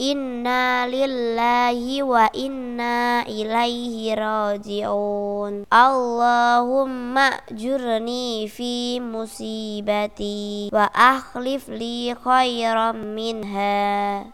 إنا لله وإنا إليه راجعون. اللهم أجرني في مصيبتي وأخلف لي خيرا منها.